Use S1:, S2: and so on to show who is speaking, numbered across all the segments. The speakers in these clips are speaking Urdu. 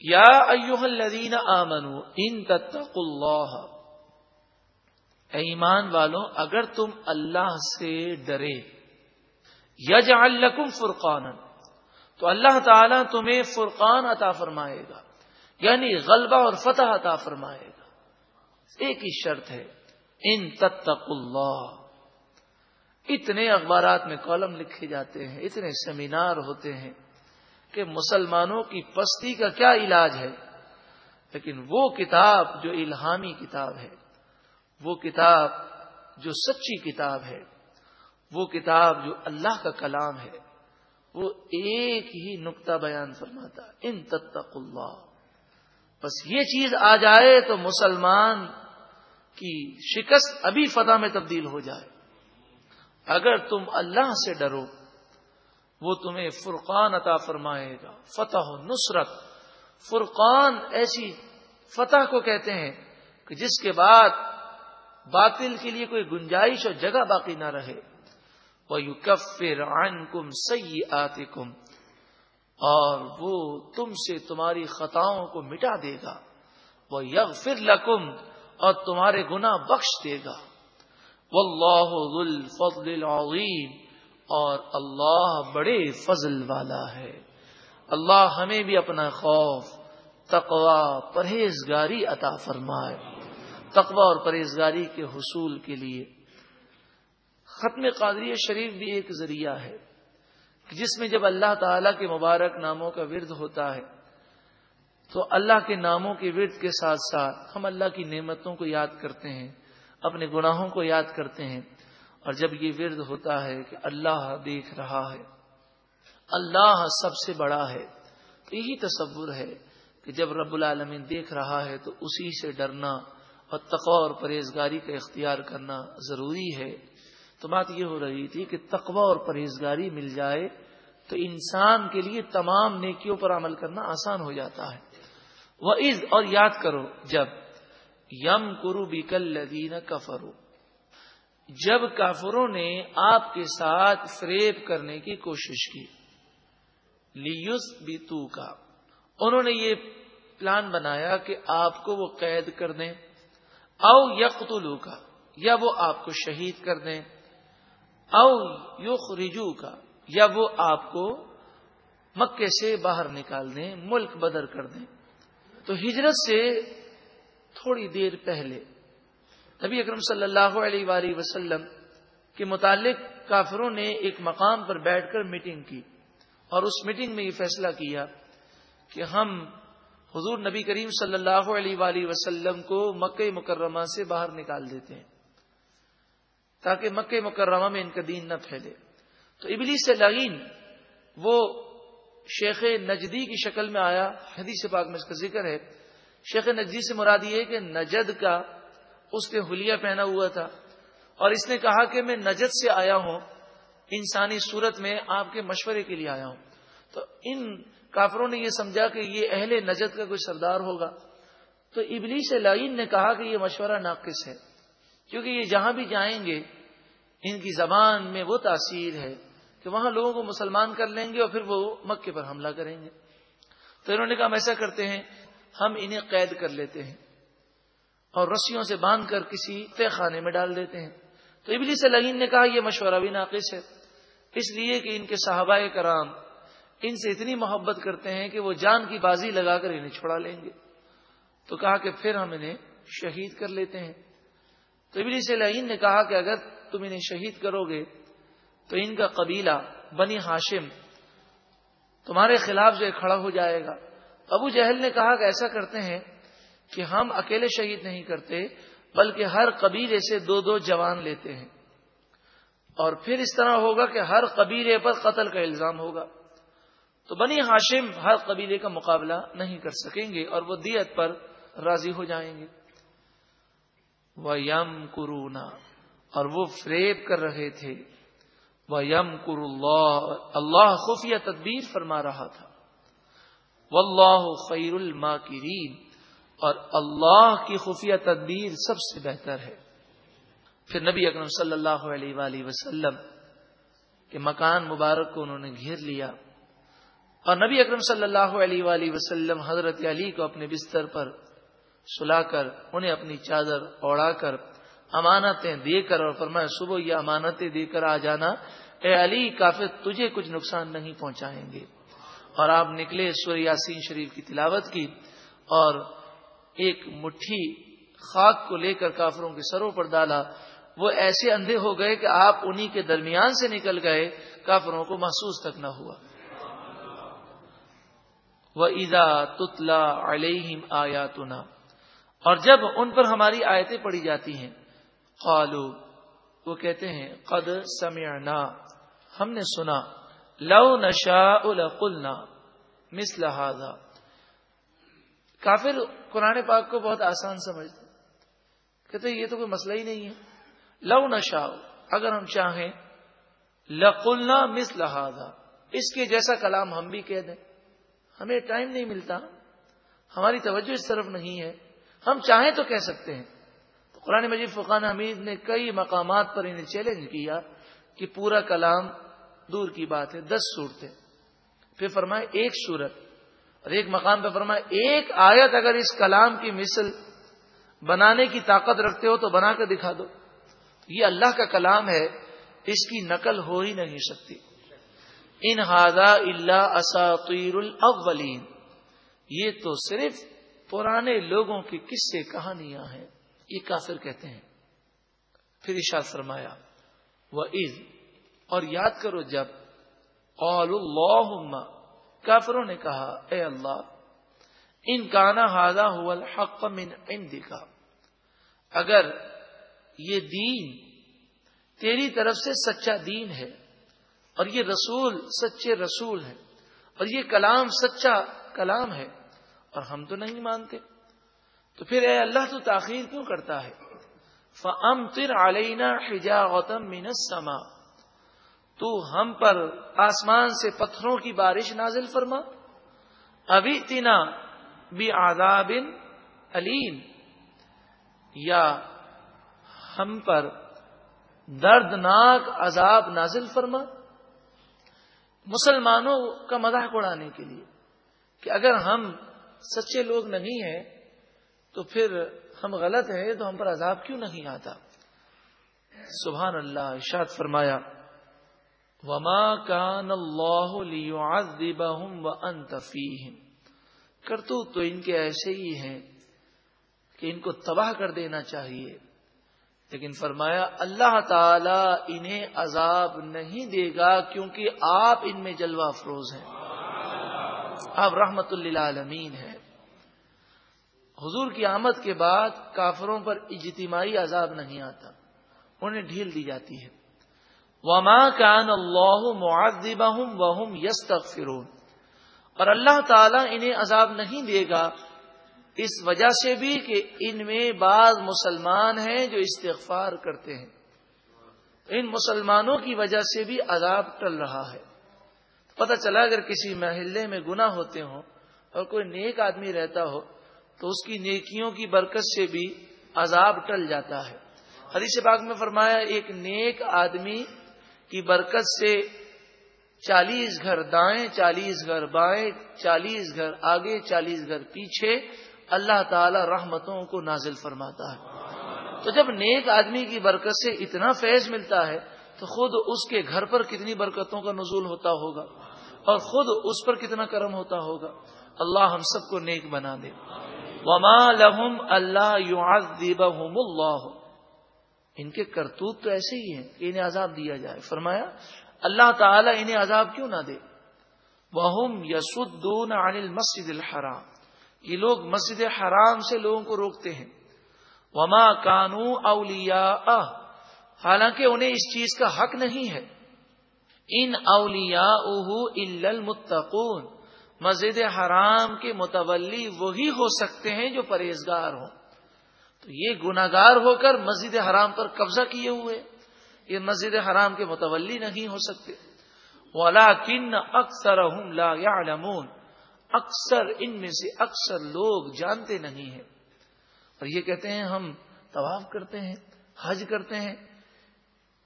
S1: یا ایوہ الذین آمنو ان تتقوا اللہ۔ اے ایمان والوں، اگر تم اللہ سے ڈرے، یجعل لکم فرقانا، تو اللہ تعالیٰ تمہیں فرقان عطا فرمائے گا یعنی غلبہ اور فتح عطا فرمائے گا۔ ایک ہی شرط ہے، ان تتق اللہ۔ اتنے اخبارات میں کالم لکھے جاتے ہیں، اتنے سیمینار ہوتے ہیں کہ مسلمانوں کی پستی کا کیا علاج ہے؟ لیکن وہ کتاب جو الہامی کتاب ہے، وہ کتاب جو سچی کتاب ہے، وہ کتاب جو اللہ کا کلام ہے، وہ ایک ہی نقطہ بیان فرماتا ان تتق اللہ۔ بس یہ چیز آ جائے تو مسلمان کی شکست ابھی فتح میں تبدیل ہو جائے۔ اگر تم اللہ سے ڈرو وہ تمہیں فرقان عطا فرمائے گا، فتح و نصرت۔ فرقان ایسی فتح کو کہتے ہیں کہ جس کے بعد باطل کے لیے کوئی گنجائش اور جگہ باقی نہ رہے۔ وہ یو کفر کم سی آتے اور وہ تم سے تمہاری خطاؤں کو مٹا دے گا۔ وہ یغ فر لکم اور تمہارے گنا بخش دے گا۔ واللہ ذو الفضل العظیم اور اللہ بڑے فضل والا ہے۔ اللہ ہمیں بھی اپنا خوف تقوا پرہیزگاری عطا فرمائے۔ تقوا اور پرہیزگاری کے حصول کے لیے۔ ختم قادری شریف بھی ایک ذریعہ ہے، جس میں جب اللہ تعالی کے مبارک ناموں کا ورد ہوتا ہے، تو اللہ کے ناموں کے ورد کے ساتھ ساتھ ہم اللہ کی نعمتوں کو یاد کرتے ہیں، اپنے گناہوں کو یاد کرتے ہیں۔ اور جب یہ ورد ہوتا ہے کہ اللہ دیکھ رہا ہے، اللہ سب سے بڑا ہے، تو یہی تصور ہے کہ جب رب العالمین دیکھ رہا ہے تو اسی سے ڈرنا اور تقوی اور پرہیزگاری کا اختیار کرنا ضروری ہے۔ تو بات یہ ہو رہی تھی کہ تقوی اور پرہیزگاری مل جائے تو انسان کے لیے تمام نیکیوں پر عمل کرنا آسان ہو جاتا ہے۔ وہ عز اور یاد کرو، جب یم کرو بیکل لدین کفرو جب کافروں نے آپ کے ساتھ فریب کرنے کی کوشش کی۔ لیس بیتو کا انہوں نے یہ پلان بنایا کہ آپ کو وہ قید کر دیں۔ او یقتلو کا یا وہ آپ کو شہید کر دیں۔ او یخرجو کا یا وہ آپ کو مکے سے باہر نکال دیں، ملک بدر کر دیں۔ تو ہجرت سے تھوڑی دیر پہلے نبی اکرم صلی اللہ علیہ وآلہ وسلم کے متعلق کافروں نے ایک مقام پر بیٹھ کر میٹنگ کی اور اس میٹنگ میں یہ فیصلہ کیا کہ ہم حضور نبی کریم صلی اللہ علیہ وآلہ وسلم کو مکہ مکرمہ سے باہر نکال دیتے ہیں تاکہ مکہ مکرمہ میں ان کا دین نہ پھیلے۔ تو ابلی سے لگین وہ شیخ نجدی کی شکل میں آیا، حدیث پاک میں اس کا ذکر ہے۔ شیخ نجدی سے مراد یہ کہ نجد کا اس نے حلیہ پہنا ہوا تھا۔ اور اس نے کہا کہ میں نجد سے آیا ہوں، انسانی صورت میں آپ کے مشورے کے لیے آیا ہوں۔ تو ان کافروں نے یہ سمجھا کہ یہ اہل نجد کا کوئی سردار ہوگا۔ تو ابلی سے لائن نے کہا کہ یہ مشورہ ناقص ہے، کیونکہ یہ جہاں بھی جائیں گے، ان کی زبان میں وہ تاثیر ہے کہ وہاں لوگوں کو مسلمان کر لیں گے اور پھر وہ مکے پر حملہ کریں گے۔ تو انہوں نے کہا ہم ایسا کرتے ہیں، ہم انہیں قید کر لیتے ہیں۔ اور رسیوں سے باندھ کر کسی طے خانے میں ڈال دیتے ہیں۔ تو ابلی سے لگین نے کہا، یہ مشورہ بھی ناقص ہے۔ اس لیے کہ ان کے صحابہ کرام ان سے اتنی محبت کرتے ہیں کہ وہ جان کی بازی لگا کر انہیں چھڑا لیں گے۔ تو کہا کہ پھر ہم انہیں شہید کر لیتے ہیں۔ تو ابلی سے لگین نے کہا کہ اگر تم انہیں شہید کرو گے تو ان کا قبیلہ بنی ہاشم تمہارے خلاف جو کھڑا ہو جائے گا۔ ابو جہل نے کہا کہ ایسا کرتے ہیں کہ ہم اکیلے شہید نہیں کرتے، بلکہ ہر قبیلے سے دو دو جوان لیتے ہیں۔ اور پھر اس طرح ہوگا کہ ہر قبیلے پر قتل کا الزام ہوگا۔ تو بنی ہاشم ہر قبیلے کا مقابلہ نہیں کر سکیں گے اور وہ دیت پر راضی ہو جائیں گے۔ وہ یم کرونا اور وہ فریب کر رہے تھے۔ وہ یم کر اللہ اللہ خفیہ تدبیر فرما رہا تھا۔ واللہ خیر الماکرین اور اللہ کی خفیہ تدبیر سب سے بہتر ہے۔ پھر نبی اکرم صلی اللہ علیہ وآلہ وسلم کے مکان مبارک کو انہوں نے گھیر لیا اور نبی اکرم صلی اللہ علیہ وآلہ وسلم حضرت علی کو اپنے بستر پر سلا کر، انہیں اپنی چادر اوڑا کر امانتیں دے کر اور فرمایا، صبح یہ امانتیں دے کر آ جانا۔ اے علی کافی تجھے کچھ نقصان نہیں پہنچائیں گے۔ اور آپ نکلے سور یاسین شریف کی تلاوت کی اور ایک مٹھی خاک کو لے کر کافروں کے سروں پر ڈالا، وہ ایسے اندھے ہو گئے کہ آپ انہی کے درمیان سے نکل گئے، کافروں کو محسوس تک نہ ہوا۔ وہ ایزا تتلا علیہم آیاتنا۔ اور جب ان پر ہماری آیتیں پڑی جاتی ہیں قالو وہ کہتے ہیں، قد سمعنا۔ ہم نے سنا، لو نشا القلنا مثل هذا۔ کافر قرآن پاک کو بہت آسان سمجھتے کہتے یہ تو کوئی مسئلہ ہی نہیں ہے۔ لو نشا اگر ہم چاہیں، لقلنا مثل هذا۔ اس کے جیسا کلام ہم بھی کہہ دیں۔ ہمیں ٹائم نہیں ملتا۔ ہماری توجہ اس طرف نہیں ہے۔ ہم چاہیں تو کہہ سکتے ہیں۔ تو قرآن مجید فقان حمید نے کئی مقامات پر انہیں چیلنج کیا کہ پورا کلام دور کی بات ہے، دس صورتیں۔ پھر فرمائے ایک صورت۔ اور ایک مقام پہ فرمائے ایک آیت اگر اس کلام کی مثل بنانے کی طاقت رکھتے ہو تو بنا کر دکھا دو۔ یہ اللہ کا کلام ہے، اس کی نقل ہو ہی نہیں سکتی۔ ان ہاضا اللہ اساطیر الاولین۔ یہ تو صرف پرانے لوگوں کی کس سے کہانیاں ہیں۔ یہ کافر کہتے ہیں۔ پھر اشاد فرمایا وہ عید اور یاد کرو جب قول اللہ کافروں نے کہا، اے اللہ، ان کانا ہاضا الحق من عندک. اگر یہ دین تیری طرف سے سچا دین ہے اور یہ رسول سچے رسول ہیں اور یہ کلام سچا کلام ہے اور ہم تو نہیں مانتے، تو پھر اے اللہ تو تاخیر کیوں کرتا ہے؟ فم تر علینا حجا غوتم مینسما تو ہم پر آسمان سے پتھروں کی بارش نازل فرما۔ ابھی تینا بھی آداب علیم یا ہم پر دردناک عذاب نازل فرما۔ مسلمانوں کا مذاق اڑانے کے لیے کہ اگر ہم سچے لوگ نہیں ہیں تو پھر ہم غلط ہیں، تو ہم پر عذاب کیوں نہیں آتا؟ سبحان اللہ، ارشاد فرمایا۔ وما کان اللہ کرتو تو ان کے ایسے ہی ہیں کہ ان کو تباہ کر دینا چاہیے۔ لیکن فرمایا، اللہ تعالی انہیں عذاب نہیں دے گا کیونکہ آپ ان میں جلوہ افروز ہیں۔ آپ رحمت اللہ ہیں۔ حضور کی آمد کے بعد کافروں پر اجتماعی عذاب نہیں آتا۔ انہیں ڈھیل دی جاتی ہے۔ وما کان اللہ معذبہم وہم یس اور اللہ تعالیٰ انہیں عذاب نہیں دے گا، اس وجہ سے بھی کہ ان میں بعض مسلمان ہیں جو استغفار کرتے ہیں۔ ان مسلمانوں کی وجہ سے بھی عذاب ٹل رہا ہے۔ پتہ چلا اگر کسی محلے میں گنا ہوتے ہوں اور کوئی نیک آدمی رہتا ہو، تو اس کی نیکیوں کی برکت سے بھی عذاب ٹل جاتا ہے۔ حدیث باغ میں فرمایا، ایک نیک آدمی کی برکت سے چالیس گھر دائیں، چالیس گھر بائیں، چالیس گھر آگے، چالیس گھر پیچھے اللہ تعالی رحمتوں کو نازل فرماتا ہے۔ تو جب نیک آدمی کی برکت سے اتنا فیض ملتا ہے، تو خود اس کے گھر پر کتنی برکتوں کا نزول ہوتا ہوگا اور خود اس پر کتنا کرم ہوتا ہوگا۔ اللہ ہم سب کو نیک بنا دے۔ وما لہم اللہ اللہ ان کے کرتوت تو ایسے ہی ہیں کہ انہیں عذاب دیا جائے۔ فرمایا، اللہ تعالیٰ انہیں عذاب کیوں نہ دے؟ وہ یسدون عن المسجد الحرام۔ یہ لوگ مسجد حرام سے لوگوں کو روکتے ہیں۔ وما کانو اولیا حالانکہ انہیں اس چیز کا حق نہیں ہے۔ ان اولیا المتقون۔ مسجد حرام کے متولی وہی ہو سکتے ہیں جو پرہیزگار ہوں۔ تو یہ گناگار ہو کر مسجد حرام پر قبضہ کیے ہوئے، یہ مسجد حرام کے متولی نہیں ہو سکتے۔ ولا اکثر لا يعلمون۔ اکثر ان میں سے اکثر لوگ جانتے نہیں ہیں۔ اور یہ کہتے ہیں، ہم طواف کرتے ہیں، حج کرتے ہیں،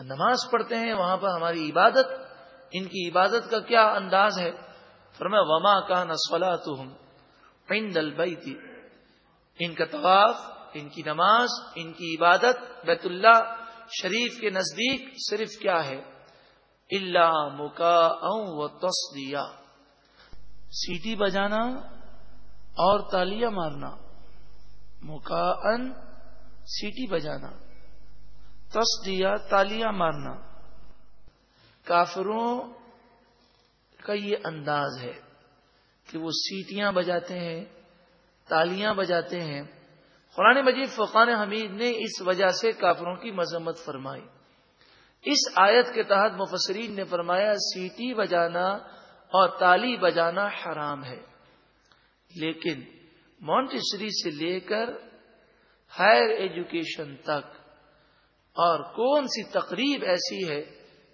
S1: نماز پڑھتے ہیں، وہاں پر ہماری عبادت، ان کی عبادت کا کیا انداز ہے؟ فرمایا، وما کا نسولا تو ہم دل ان کا طواف ان کی نماز، ان کی عبادت، بیت اللہ شریف کے نزدیک صرف کیا ہے؟ اللہ مکا و تصدیہ سیٹی بجانا اور تالیاں مارنا۔ مکا ان سیٹی بجانا۔ تصدیہ تالیاں مارنا۔ کافروں کا یہ انداز ہے کہ وہ سیٹیاں بجاتے ہیں، تالیاں بجاتے ہیں۔ قرآن مجید فقان حمید نے اس وجہ سے کافروں کی مذمت فرمائی۔ اس آیت کے تحت مفسرین نے فرمایا، سیٹی بجانا اور تالی بجانا حرام ہے۔ لیکن مونٹیسری سے لے کر ہائر ایجوکیشن تک اور کون سی تقریب ایسی ہے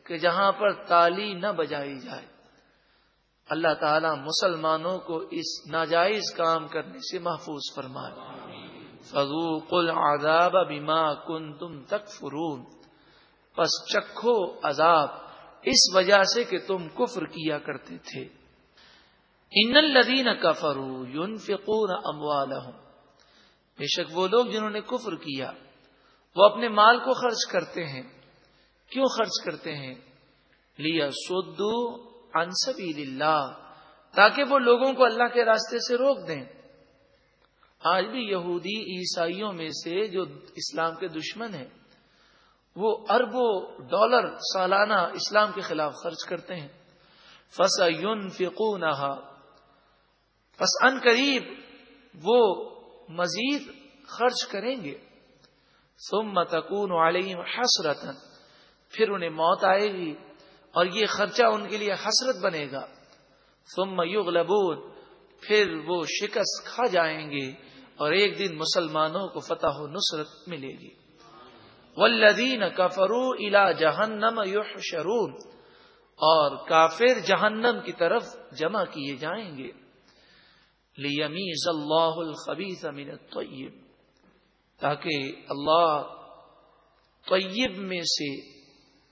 S1: کہ جہاں پر تالی نہ بجائی جائے۔ اللہ تعالی مسلمانوں کو اس ناجائز کام کرنے سے محفوظ فرمائے۔ فضوق العذاب بما کن تم تک پس چکھو عذاب اس وجہ سے کہ تم کفر کیا کرتے تھے۔ ان الدین کفرو یون فکور بے شک وہ لوگ جنہوں نے کفر کیا، وہ اپنے مال کو خرچ کرتے ہیں۔ کیوں خرچ کرتے ہیں؟ لیا سدو انصبی اللہ، تاکہ وہ لوگوں کو اللہ کے راستے سے روک دیں۔ آج بھی یہودی عیسائیوں میں سے جو اسلام کے دشمن ہیں، وہ اربوں ڈالر سالانہ اسلام کے خلاف خرچ کرتے ہیں۔ فس یون فکو بس ان قریب وہ مزید خرچ کریں گے۔ سم تکون علیم حسرت پھر انہیں موت آئے گی اور یہ خرچہ ان کے لیے حسرت بنے گا۔ سم یغلبون پھر وہ شکست کھا جائیں گے۔ اور ایک دن مسلمانوں کو فتح و نصرت ملے گی۔ ولدین کفرو الا جہنم یحشرون اور کافر جہنم کی طرف جمع کیے جائیں گے۔ لیمیز اللہ الخبیث من الطیب تاکہ اللہ طیب میں سے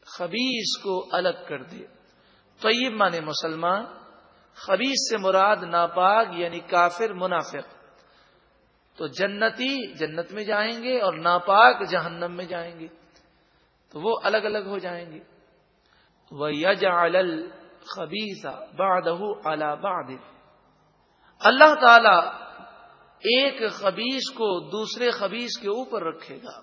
S1: خبیص کو الگ کر دے۔ طیب مانے مسلمان خبیص سے مراد ناپاک یعنی کافر، منافق۔ تو جنتی جنت میں جائیں گے اور ناپاک جہنم میں جائیں گے تو وہ الگ الگ ہو جائیں گے۔ وہ یج خبیصہ بادہ باد اللہ تعالی ایک خبیص کو دوسرے خبیص کے اوپر رکھے گا۔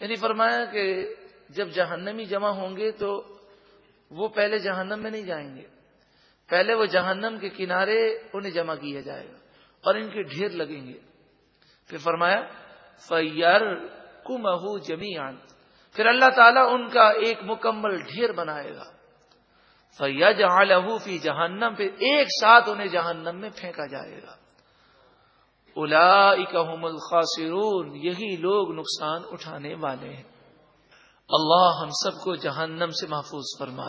S1: یعنی فرمایا کہ جب جہنمی جمع ہوں گے تو وہ پہلے جہنم میں نہیں جائیں گے۔ پہلے وہ جہنم کے کنارے انہیں جمع کیا جائے گا اور ان کے ڈھیر لگیں گے۔ پھر فرمایا فیر کمہ جمیان پھر اللہ تعالیٰ ان کا ایک مکمل ڈھیر بنائے گا۔ فیا جہاں لہو فی جہنم۔ پھر ایک ساتھ انہیں جہنم میں پھینکا جائے گا۔ الا اکم الخاصرون یہی لوگ نقصان اٹھانے والے ہیں۔ اللہ ہم سب کو جہنم سے محفوظ فرما